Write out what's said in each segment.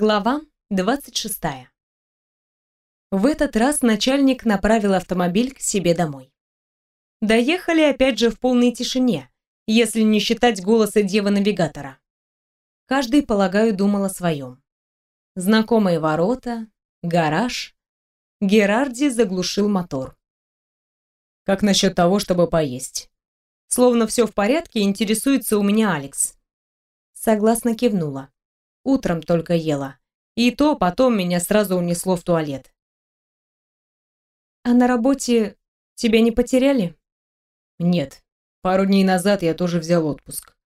Глава 26. В этот раз начальник направил автомобиль к себе домой. Доехали опять же в полной тишине, если не считать голоса дева-навигатора. Каждый, полагаю, думал о своем. Знакомые ворота, гараж. Герарди заглушил мотор. «Как насчет того, чтобы поесть?» Словно все в порядке, интересуется у меня Алекс. Согласно кивнула. Утром только ела. И то потом меня сразу унесло в туалет. А на работе тебя не потеряли? Нет. Пару дней назад я тоже взял отпуск.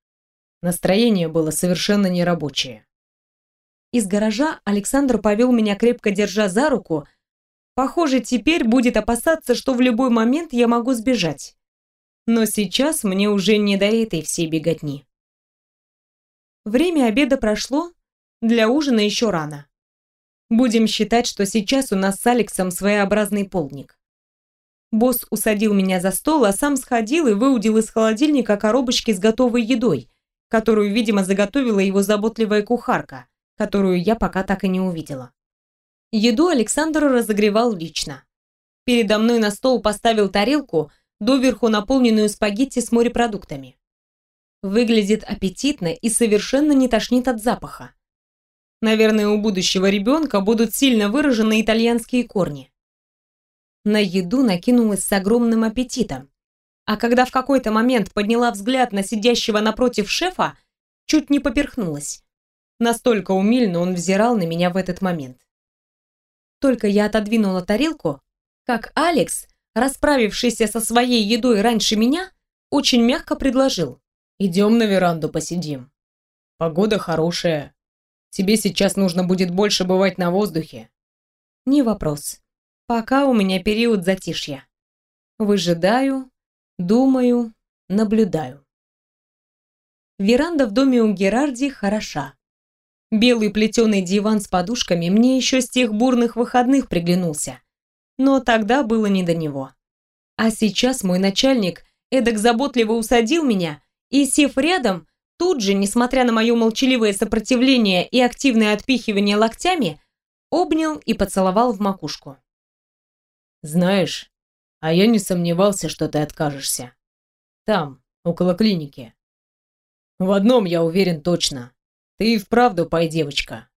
Настроение было совершенно нерабочее. Из гаража Александр повел меня, крепко держа за руку. Похоже, теперь будет опасаться, что в любой момент я могу сбежать. Но сейчас мне уже не до этой всей беготни. Время обеда прошло, для ужина еще рано. Будем считать, что сейчас у нас с Алексом своеобразный полдник. Босс усадил меня за стол, а сам сходил и выудил из холодильника коробочки с готовой едой, которую, видимо, заготовила его заботливая кухарка, которую я пока так и не увидела. Еду Александр разогревал лично. Передо мной на стол поставил тарелку, доверху наполненную спагетти с морепродуктами. Выглядит аппетитно и совершенно не тошнит от запаха. Наверное, у будущего ребенка будут сильно выражены итальянские корни. На еду накинулась с огромным аппетитом. А когда в какой-то момент подняла взгляд на сидящего напротив шефа, чуть не поперхнулась. Настолько умильно он взирал на меня в этот момент. Только я отодвинула тарелку, как Алекс, расправившийся со своей едой раньше меня, очень мягко предложил. «Идем на веранду посидим. Погода хорошая, Тебе сейчас нужно будет больше бывать на воздухе. Не вопрос. Пока у меня период затишья. Выжидаю, думаю, наблюдаю. Веранда в доме у Герарди хороша. Белый плетеный диван с подушками мне еще с тех бурных выходных приглянулся. Но тогда было не до него. А сейчас мой начальник эдак заботливо усадил меня и, сев рядом, тут же, несмотря на мое молчаливое сопротивление и активное отпихивание локтями, обнял и поцеловал в макушку. «Знаешь, а я не сомневался, что ты откажешься. Там, около клиники. В одном я уверен точно. Ты и вправду пай-девочка.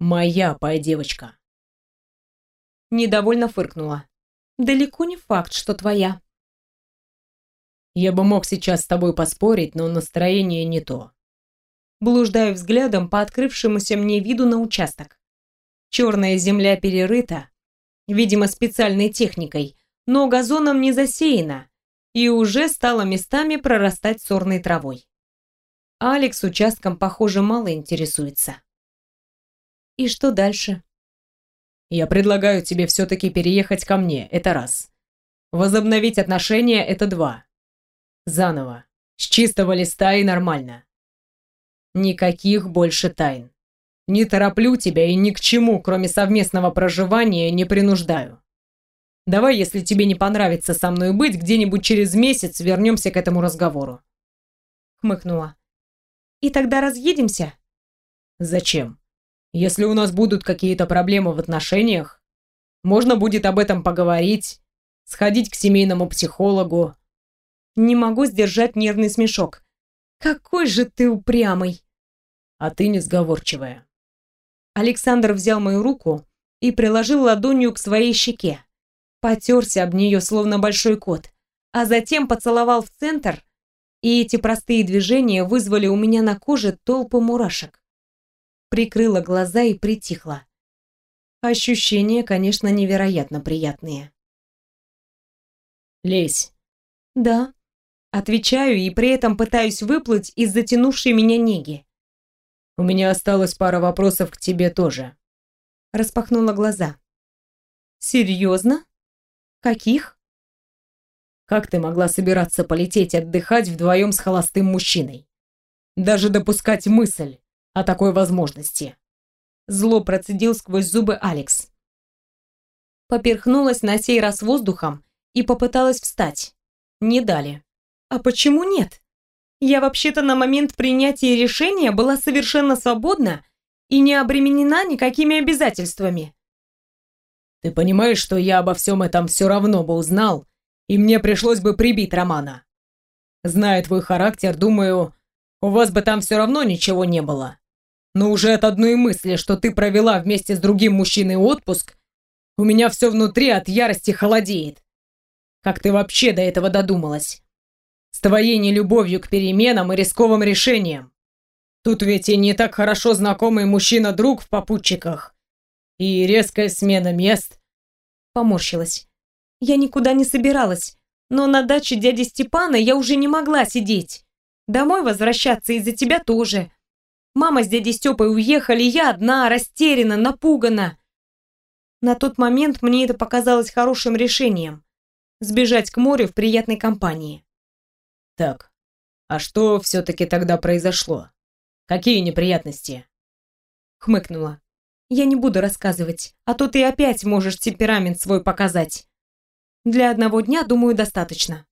Моя пай-девочка». Недовольно фыркнула. «Далеко не факт, что твоя». Я бы мог сейчас с тобой поспорить, но настроение не то. Блуждаю взглядом по открывшемуся мне виду на участок. Черная земля перерыта, видимо, специальной техникой, но газоном не засеяна и уже стала местами прорастать сорной травой. Алекс участком, похоже, мало интересуется. И что дальше? Я предлагаю тебе все-таки переехать ко мне, это раз. Возобновить отношения, это два. Заново. С чистого листа и нормально. Никаких больше тайн. Не тороплю тебя и ни к чему, кроме совместного проживания, не принуждаю. Давай, если тебе не понравится со мной быть, где-нибудь через месяц вернемся к этому разговору. Хмыкнула. И тогда разъедемся? Зачем? Если у нас будут какие-то проблемы в отношениях, можно будет об этом поговорить, сходить к семейному психологу, не могу сдержать нервный смешок. Какой же ты упрямый. А ты несговорчивая. Александр взял мою руку и приложил ладонью к своей щеке. Потерся об нее, словно большой кот, а затем поцеловал в центр, и эти простые движения вызвали у меня на коже толпу мурашек. Прикрыла глаза и притихла. Ощущения, конечно, невероятно приятные. «Лезь». «Да», Отвечаю и при этом пытаюсь выплыть из затянувшей меня неги. «У меня осталось пара вопросов к тебе тоже». Распахнула глаза. «Серьезно? Каких?» «Как ты могла собираться полететь отдыхать вдвоем с холостым мужчиной? Даже допускать мысль о такой возможности?» Зло процедил сквозь зубы Алекс. Поперхнулась на сей раз воздухом и попыталась встать. Не дали. А почему нет? Я вообще-то на момент принятия решения была совершенно свободна и не обременена никакими обязательствами. Ты понимаешь, что я обо всем этом все равно бы узнал, и мне пришлось бы прибить Романа. Зная твой характер, думаю, у вас бы там все равно ничего не было. Но уже от одной мысли, что ты провела вместе с другим мужчиной отпуск, у меня все внутри от ярости холодеет. Как ты вообще до этого додумалась? С твоей нелюбовью к переменам и рисковым решениям. Тут ведь и не так хорошо знакомый мужчина-друг в попутчиках. И резкая смена мест. Поморщилась. Я никуда не собиралась, но на даче дяди Степана я уже не могла сидеть. Домой возвращаться из-за тебя тоже. Мама с дядей Степой уехали, я одна, растеряна, напугана. На тот момент мне это показалось хорошим решением. Сбежать к морю в приятной компании. Так, а что все-таки тогда произошло? Какие неприятности? Хмыкнула. Я не буду рассказывать, а то ты опять можешь темперамент свой показать. Для одного дня, думаю, достаточно.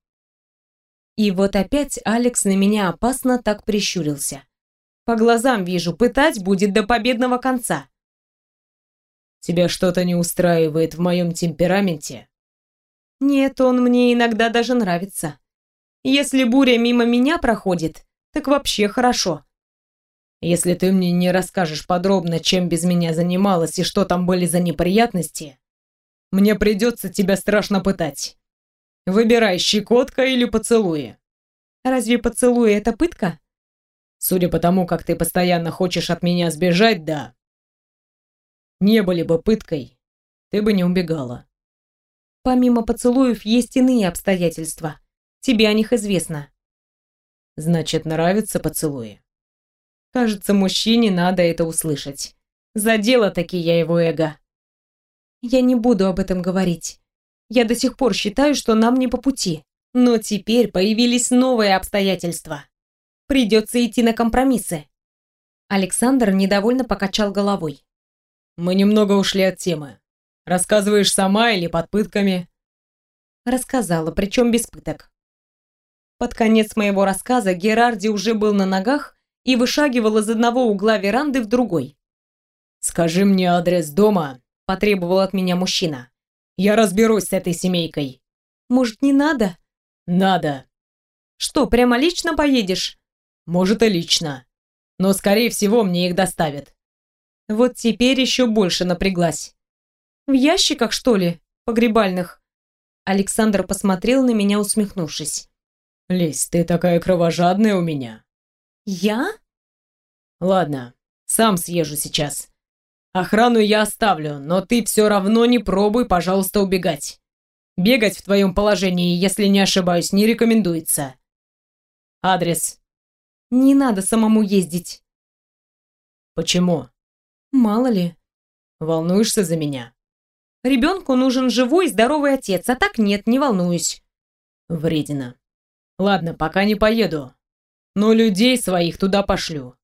И вот опять Алекс на меня опасно так прищурился. По глазам вижу, пытать будет до победного конца. Тебя что-то не устраивает в моем темпераменте? Нет, он мне иногда даже нравится. Если буря мимо меня проходит, так вообще хорошо. Если ты мне не расскажешь подробно, чем без меня занималась и что там были за неприятности, мне придется тебя страшно пытать. Выбирай, щекотка или поцелуи. Разве поцелуи — это пытка? Судя по тому, как ты постоянно хочешь от меня сбежать, да. Не были бы пыткой, ты бы не убегала. Помимо поцелуев есть иные обстоятельства. Тебе о них известно. Значит, нравятся поцелуи? Кажется, мужчине надо это услышать. Задела таки я его эго. Я не буду об этом говорить. Я до сих пор считаю, что нам не по пути. Но теперь появились новые обстоятельства. Придется идти на компромиссы. Александр недовольно покачал головой. Мы немного ушли от темы. Рассказываешь сама или под пытками? Рассказала, причем без пыток. Под конец моего рассказа Герарди уже был на ногах и вышагивал из одного угла веранды в другой. «Скажи мне адрес дома», – потребовал от меня мужчина. «Я разберусь с этой семейкой». «Может, не надо?» «Надо». «Что, прямо лично поедешь?» «Может, и лично. Но, скорее всего, мне их доставят». Вот теперь еще больше напряглась. «В ящиках, что ли? Погребальных?» Александр посмотрел на меня, усмехнувшись. «Лись, ты такая кровожадная у меня. «Я?» «Ладно, сам съезжу сейчас. Охрану я оставлю, но ты все равно не пробуй, пожалуйста, убегать. Бегать в твоем положении, если не ошибаюсь, не рекомендуется. Адрес?» «Не надо самому ездить». «Почему?» «Мало ли». «Волнуешься за меня?» «Ребенку нужен живой, здоровый отец, а так нет, не волнуюсь». «Вредина. Ладно, пока не поеду. Но людей своих туда пошлю.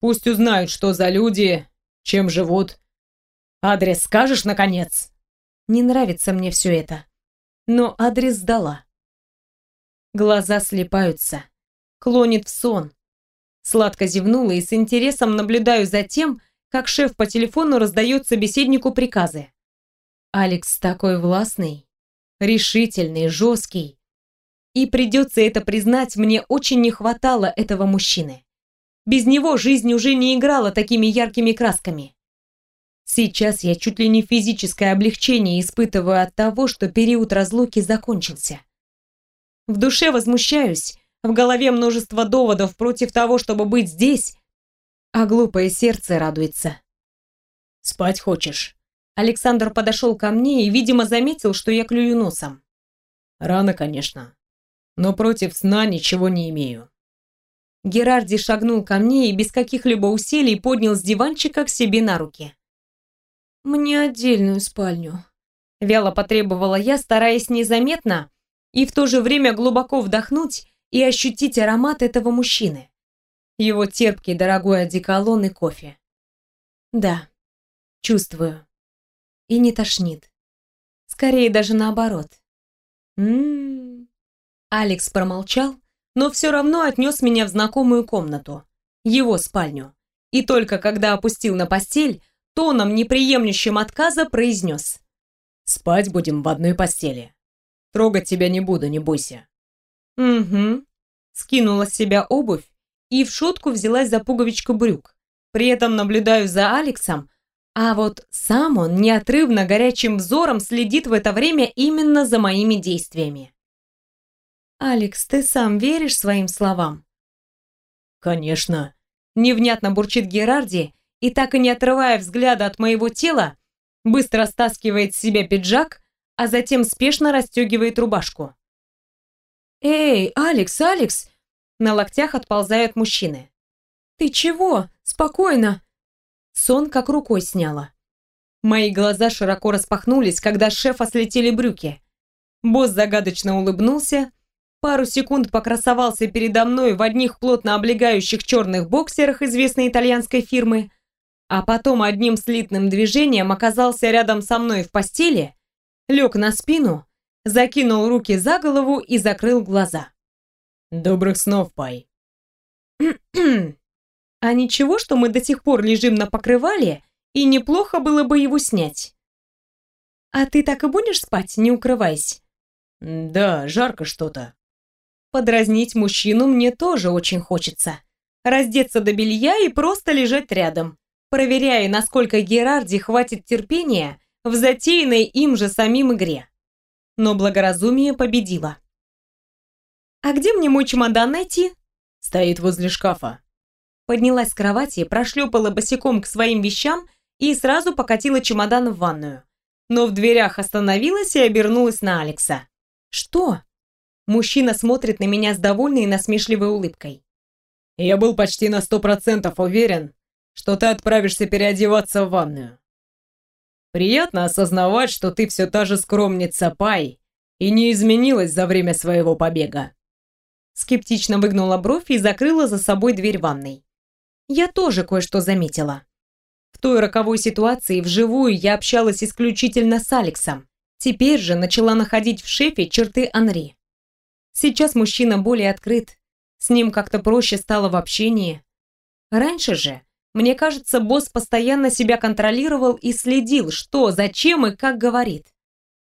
Пусть узнают, что за люди, чем живут. Адрес скажешь, наконец?» Не нравится мне все это. Но адрес сдала. Глаза слепаются. Клонит в сон. Сладко зевнула и с интересом наблюдаю за тем, как шеф по телефону раздает собеседнику приказы. Алекс такой властный, решительный, жесткий. И придется это признать, мне очень не хватало этого мужчины. Без него жизнь уже не играла такими яркими красками. Сейчас я чуть ли не физическое облегчение испытываю от того, что период разлуки закончился. В душе возмущаюсь, в голове множество доводов против того, чтобы быть здесь, а глупое сердце радуется. «Спать хочешь?» Александр подошел ко мне и, видимо, заметил, что я клюю носом. «Рано, конечно но против сна ничего не имею. Герарди шагнул ко мне и без каких-либо усилий поднял с диванчика к себе на руки. «Мне отдельную спальню», — вяло потребовала я, стараясь незаметно и в то же время глубоко вдохнуть и ощутить аромат этого мужчины. Его терпкий дорогой одеколон и кофе. Да, чувствую. И не тошнит. Скорее даже наоборот. Ммм, Алекс промолчал, но все равно отнес меня в знакомую комнату, его спальню, и только когда опустил на постель, тоном, неприемлющим отказа, произнес. «Спать будем в одной постели. Трогать тебя не буду, не бойся». «Угу». Скинула с себя обувь и в шутку взялась за пуговичку брюк. При этом наблюдаю за Алексом, а вот сам он неотрывно горячим взором следит в это время именно за моими действиями. «Алекс, ты сам веришь своим словам?» «Конечно», — невнятно бурчит Герарди и, так и не отрывая взгляда от моего тела, быстро стаскивает с себя пиджак, а затем спешно расстегивает рубашку. «Эй, Алекс, Алекс!» На локтях отползают мужчины. «Ты чего? Спокойно!» Сон как рукой сняла. Мои глаза широко распахнулись, когда с шефа слетели брюки. Босс загадочно улыбнулся, пару секунд покрасовался передо мной в одних плотно облегающих черных боксерах известной итальянской фирмы, а потом одним слитным движением оказался рядом со мной в постели, лег на спину, закинул руки за голову и закрыл глаза. «Добрых снов, Пай!» А ничего, что мы до сих пор лежим на покрывале, и неплохо было бы его снять. А ты так и будешь спать, не укрываясь? Да, жарко что-то. Подразнить мужчину мне тоже очень хочется. Раздеться до белья и просто лежать рядом, проверяя, насколько Герарди хватит терпения в затеянной им же самим игре. Но благоразумие победило. «А где мне мой чемодан найти?» «Стоит возле шкафа», поднялась с кровати, прошлепала босиком к своим вещам и сразу покатила чемодан в ванную. Но в дверях остановилась и обернулась на Алекса. «Что?» Мужчина смотрит на меня с довольной и насмешливой улыбкой. «Я был почти на сто процентов уверен, что ты отправишься переодеваться в ванную. Приятно осознавать, что ты все та же скромница Пай и не изменилась за время своего побега». Скептично выгнула бровь и закрыла за собой дверь ванной я тоже кое-что заметила. В той роковой ситуации вживую я общалась исключительно с Алексом. Теперь же начала находить в шефе черты Анри. Сейчас мужчина более открыт, с ним как-то проще стало в общении. Раньше же, мне кажется, босс постоянно себя контролировал и следил, что, зачем и как говорит.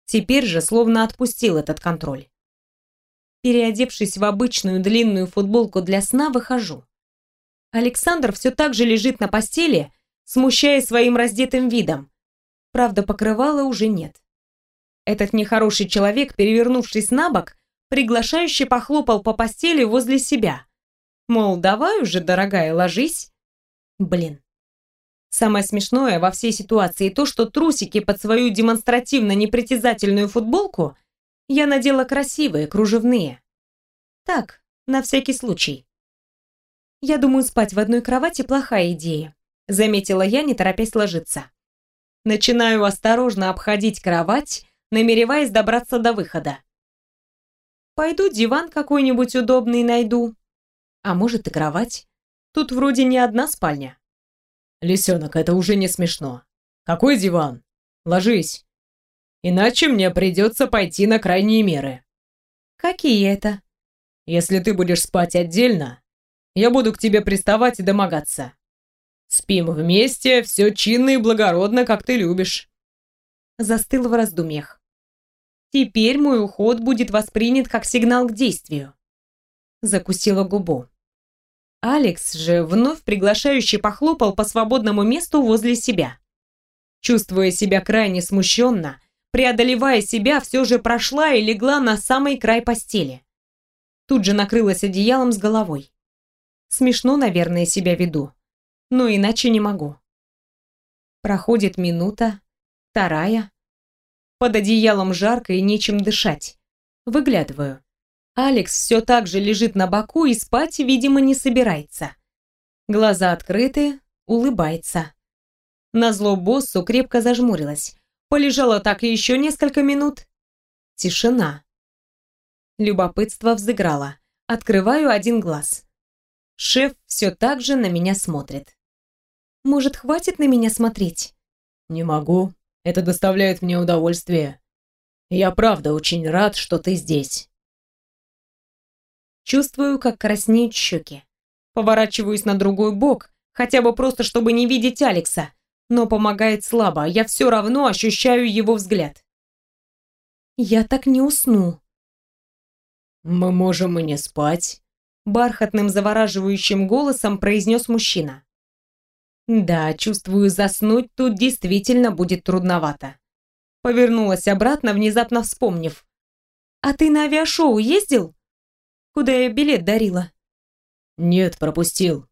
Теперь же словно отпустил этот контроль. Переодевшись в обычную длинную футболку для сна, выхожу. Александр все так же лежит на постели, смущая своим раздетым видом. Правда, покрывала уже нет. Этот нехороший человек, перевернувшись на бок, приглашающе похлопал по постели возле себя. Мол, давай уже, дорогая, ложись. Блин. Самое смешное во всей ситуации то, что трусики под свою демонстративно непритязательную футболку я надела красивые, кружевные. Так, на всякий случай. «Я думаю, спать в одной кровати – плохая идея», – заметила я, не торопясь ложиться. Начинаю осторожно обходить кровать, намереваясь добраться до выхода. Пойду диван какой-нибудь удобный найду. А может и кровать. Тут вроде не одна спальня. Лисенок, это уже не смешно. Какой диван? Ложись. Иначе мне придется пойти на крайние меры. Какие это? Если ты будешь спать отдельно, я буду к тебе приставать и домогаться. Спим вместе, все чинно и благородно, как ты любишь. Застыл в раздумьях. Теперь мой уход будет воспринят как сигнал к действию. Закусила губу. Алекс же вновь приглашающе похлопал по свободному месту возле себя. Чувствуя себя крайне смущенно, преодолевая себя, все же прошла и легла на самый край постели. Тут же накрылась одеялом с головой. Смешно, наверное, себя веду. Но иначе не могу. Проходит минута, вторая. Под одеялом жарко и нечем дышать. Выглядываю. Алекс все так же лежит на боку и спать, видимо, не собирается. Глаза открыты, улыбается. Назло боссу крепко зажмурилась. Полежала так еще несколько минут. Тишина. Любопытство взыграло. Открываю один глаз. Шеф все так же на меня смотрит. Может, хватит на меня смотреть? Не могу. Это доставляет мне удовольствие. Я правда очень рад, что ты здесь. Чувствую, как краснеют щеки. Поворачиваюсь на другой бок, Хотя бы просто, чтобы не видеть Алекса. Но помогает слабо, я все равно ощущаю его взгляд. Я так не усну. «Мы можем и не спать», — бархатным завораживающим голосом произнес мужчина. Да, чувствую, заснуть тут действительно будет трудновато. Повернулась обратно, внезапно вспомнив. «А ты на авиашоу ездил? Куда я билет дарила?» «Нет, пропустил.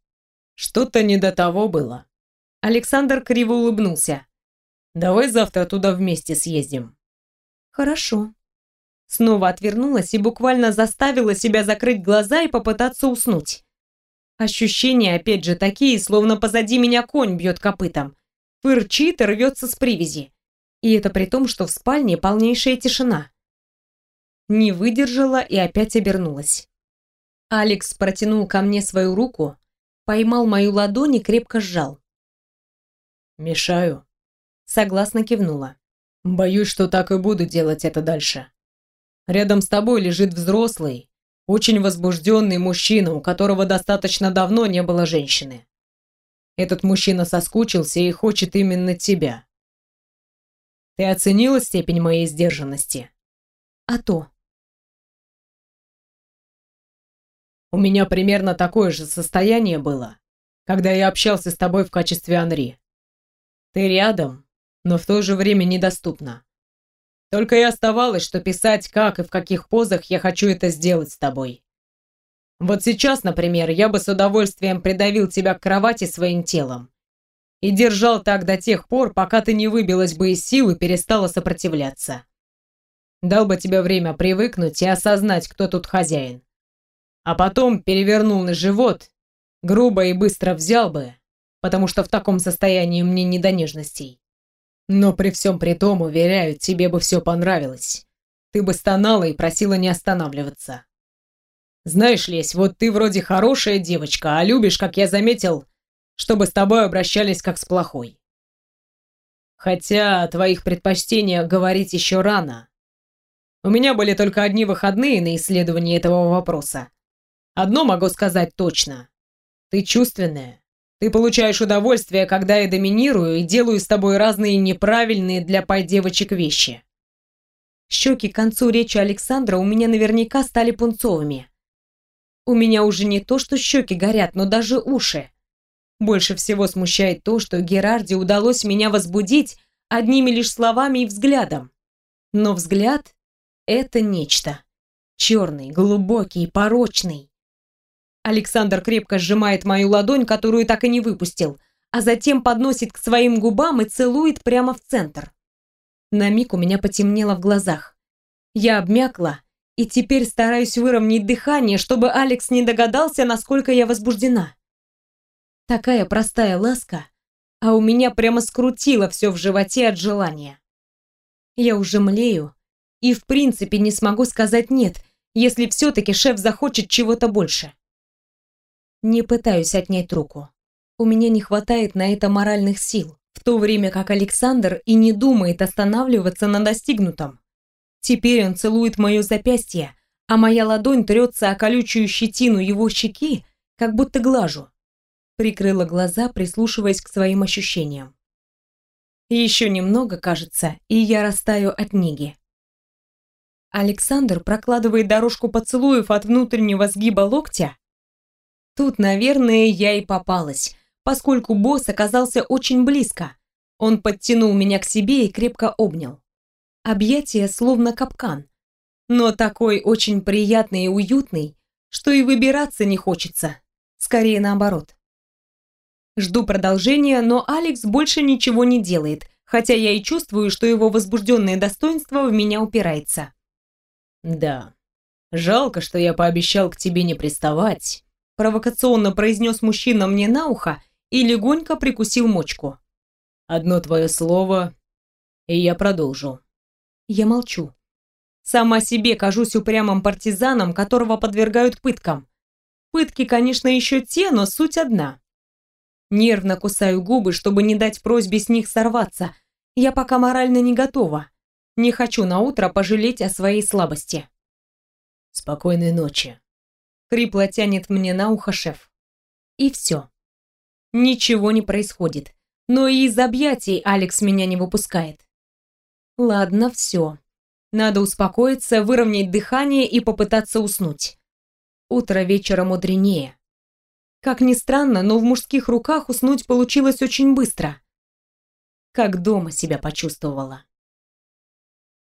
Что-то не до того было». Александр криво улыбнулся. «Давай завтра туда вместе съездим». «Хорошо». Снова отвернулась и буквально заставила себя закрыть глаза и попытаться уснуть. Ощущения опять же такие, словно позади меня конь бьет копытом. Фырчит и рвется с привязи. И это при том, что в спальне полнейшая тишина. Не выдержала и опять обернулась. Алекс протянул ко мне свою руку, поймал мою ладонь и крепко сжал. «Мешаю?» Согласно кивнула. «Боюсь, что так и буду делать это дальше. Рядом с тобой лежит взрослый, очень возбужденный мужчина, у которого достаточно давно не было женщины. Этот мужчина соскучился и хочет именно тебя. Ты оценила степень моей сдержанности? А то. У меня примерно такое же состояние было, когда я общался с тобой в качестве Анри. Ты рядом, но в то же время недоступна. Только и оставалось, что писать, как и в каких позах я хочу это сделать с тобой. Вот сейчас, например, я бы с удовольствием придавил тебя к кровати своим телом и держал так до тех пор, пока ты не выбилась бы из сил и перестала сопротивляться. Дал бы тебе время привыкнуть и осознать, кто тут хозяин. А потом перевернул на живот, грубо и быстро взял бы, потому что в таком состоянии мне не до нежностей. Но при всем при том, уверяю, тебе бы все понравилось. Ты бы стонала и просила не останавливаться. Знаешь, Лесь, вот ты вроде хорошая девочка, а любишь, как я заметил, чтобы с тобой обращались как с плохой. Хотя о твоих предпочтениях говорить еще рано. У меня были только одни выходные на исследование этого вопроса. Одно могу сказать точно. Ты чувственная. Ты получаешь удовольствие, когда я доминирую и делаю с тобой разные неправильные для пай-девочек вещи. Щеки к концу речи Александра у меня наверняка стали пунцовыми. У меня уже не то, что щеки горят, но даже уши. Больше всего смущает то, что Герарде удалось меня возбудить одними лишь словами и взглядом. Но взгляд — это нечто. Черный, глубокий, порочный. Александр крепко сжимает мою ладонь, которую так и не выпустил, а затем подносит к своим губам и целует прямо в центр. На миг у меня потемнело в глазах. Я обмякла и теперь стараюсь выровнять дыхание, чтобы Алекс не догадался, насколько я возбуждена. Такая простая ласка, а у меня прямо скрутило все в животе от желания. Я уже млею и в принципе не смогу сказать «нет», если все-таки шеф захочет чего-то больше. Не пытаюсь отнять руку. У меня не хватает на это моральных сил, в то время как Александр и не думает останавливаться на достигнутом. Теперь он целует мое запястье, а моя ладонь трется о колючую щетину его щеки, как будто глажу. Прикрыла глаза, прислушиваясь к своим ощущениям. Еще немного, кажется, и я растаю от неги. Александр прокладывает дорожку поцелуев от внутреннего сгиба локтя Тут, наверное, я и попалась, поскольку босс оказался очень близко. Он подтянул меня к себе и крепко обнял. Объятие словно капкан, но такой очень приятный и уютный, что и выбираться не хочется. Скорее наоборот. Жду продолжения, но Алекс больше ничего не делает, хотя я и чувствую, что его возбужденное достоинство в меня упирается. «Да, жалко, что я пообещал к тебе не приставать, провокационно произнес мужчина мне на ухо и легонько прикусил мочку. «Одно твое слово, и я продолжу». Я молчу. Сама себе кажусь упрямым партизаном, которого подвергают пыткам. Пытки, конечно, еще те, но суть одна. Нервно кусаю губы, чтобы не дать просьбе с них сорваться. Я пока морально не готова. Не хочу на утро пожалеть о своей слабости. Спокойной ночи. Хрипло тянет мне на ухо шеф. И все. ничего не происходит. Но и из объятий Алекс меня не выпускает. Ладно, все. Надо успокоиться, выровнять дыхание и попытаться уснуть. Утро вечера мудренее. Как ни странно, но в мужских руках уснуть получилось очень быстро. Как дома себя почувствовала.